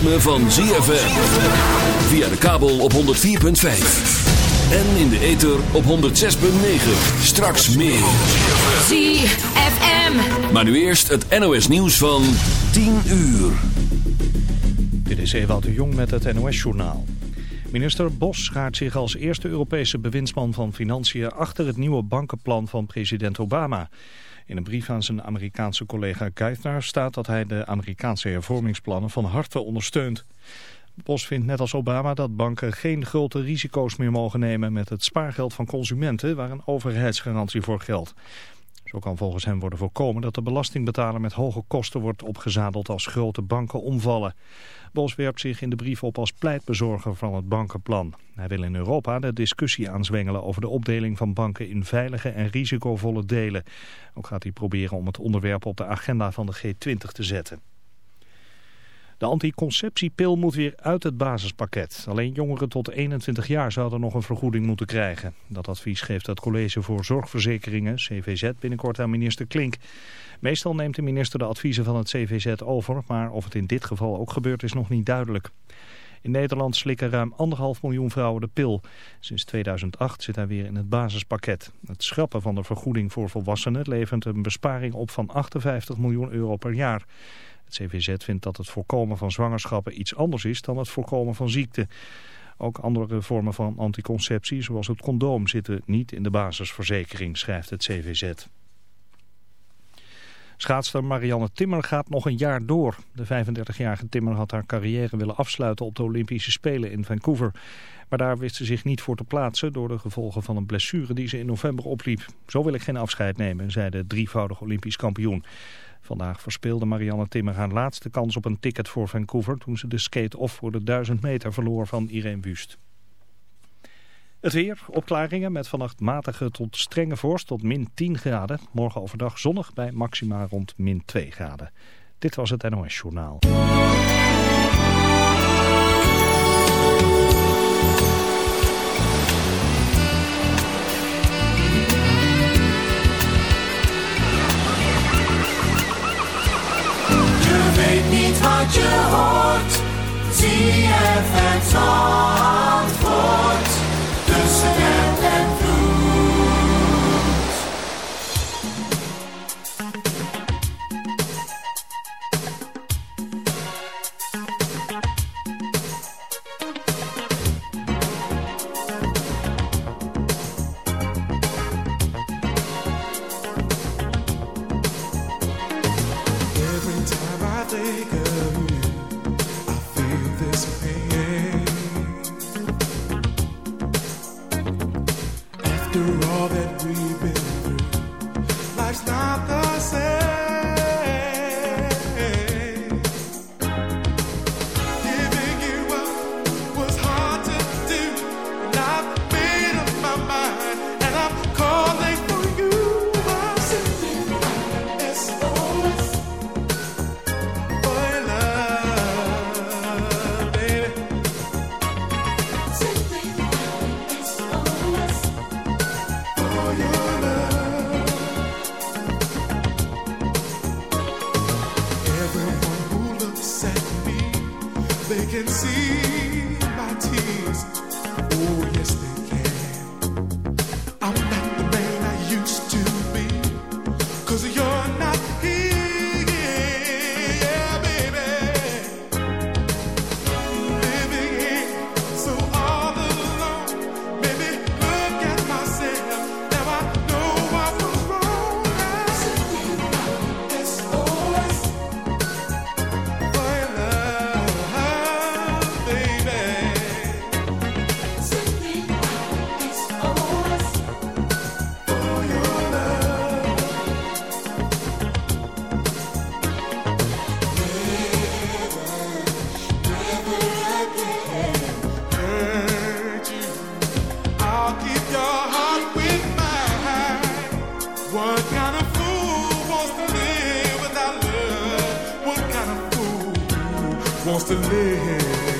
Ritme van ZFM. Via de kabel op 104.5. En in de ether op 106.9. Straks meer. ZFM. Maar nu eerst het NOS nieuws van 10 uur. Dit is Ewout de Jong met het NOS-journaal. Minister Bos schaart zich als eerste Europese bewindsman van Financiën achter het nieuwe bankenplan van president Obama. In een brief aan zijn Amerikaanse collega Geithner staat dat hij de Amerikaanse hervormingsplannen van harte ondersteunt. Bos vindt net als Obama dat banken geen grote risico's meer mogen nemen met het spaargeld van consumenten waar een overheidsgarantie voor geldt. Zo kan volgens hem worden voorkomen dat de belastingbetaler met hoge kosten wordt opgezadeld als grote banken omvallen. Bos werpt zich in de brief op als pleitbezorger van het bankenplan. Hij wil in Europa de discussie aanzwengelen over de opdeling van banken in veilige en risicovolle delen. Ook gaat hij proberen om het onderwerp op de agenda van de G20 te zetten. De anticonceptiepil moet weer uit het basispakket. Alleen jongeren tot 21 jaar zouden nog een vergoeding moeten krijgen. Dat advies geeft het College voor Zorgverzekeringen, CVZ, binnenkort aan minister Klink. Meestal neemt de minister de adviezen van het CVZ over, maar of het in dit geval ook gebeurt is nog niet duidelijk. In Nederland slikken ruim anderhalf miljoen vrouwen de pil. Sinds 2008 zit hij weer in het basispakket. Het schrappen van de vergoeding voor volwassenen levert een besparing op van 58 miljoen euro per jaar. Het CVZ vindt dat het voorkomen van zwangerschappen iets anders is dan het voorkomen van ziekte. Ook andere vormen van anticonceptie, zoals het condoom, zitten niet in de basisverzekering, schrijft het CVZ. Schaatster Marianne Timmer gaat nog een jaar door. De 35-jarige Timmer had haar carrière willen afsluiten op de Olympische Spelen in Vancouver. Maar daar wist ze zich niet voor te plaatsen door de gevolgen van een blessure die ze in november opliep. Zo wil ik geen afscheid nemen, zei de drievoudig Olympisch kampioen. Vandaag verspeelde Marianne Timmer haar laatste kans op een ticket voor Vancouver... toen ze de skate-off voor de 1000 meter verloor van Irene Wust. Het weer, opklaringen met vannacht matige tot strenge vorst tot min 10 graden. Morgen overdag zonnig bij maxima rond min 2 graden. Dit was het NOS Journaal. Je weet niet wat je hoort. ZFM Zandvoort. Tussen app en you.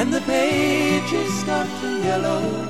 And the pages to yellow,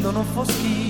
scendono foschi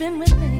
been with me.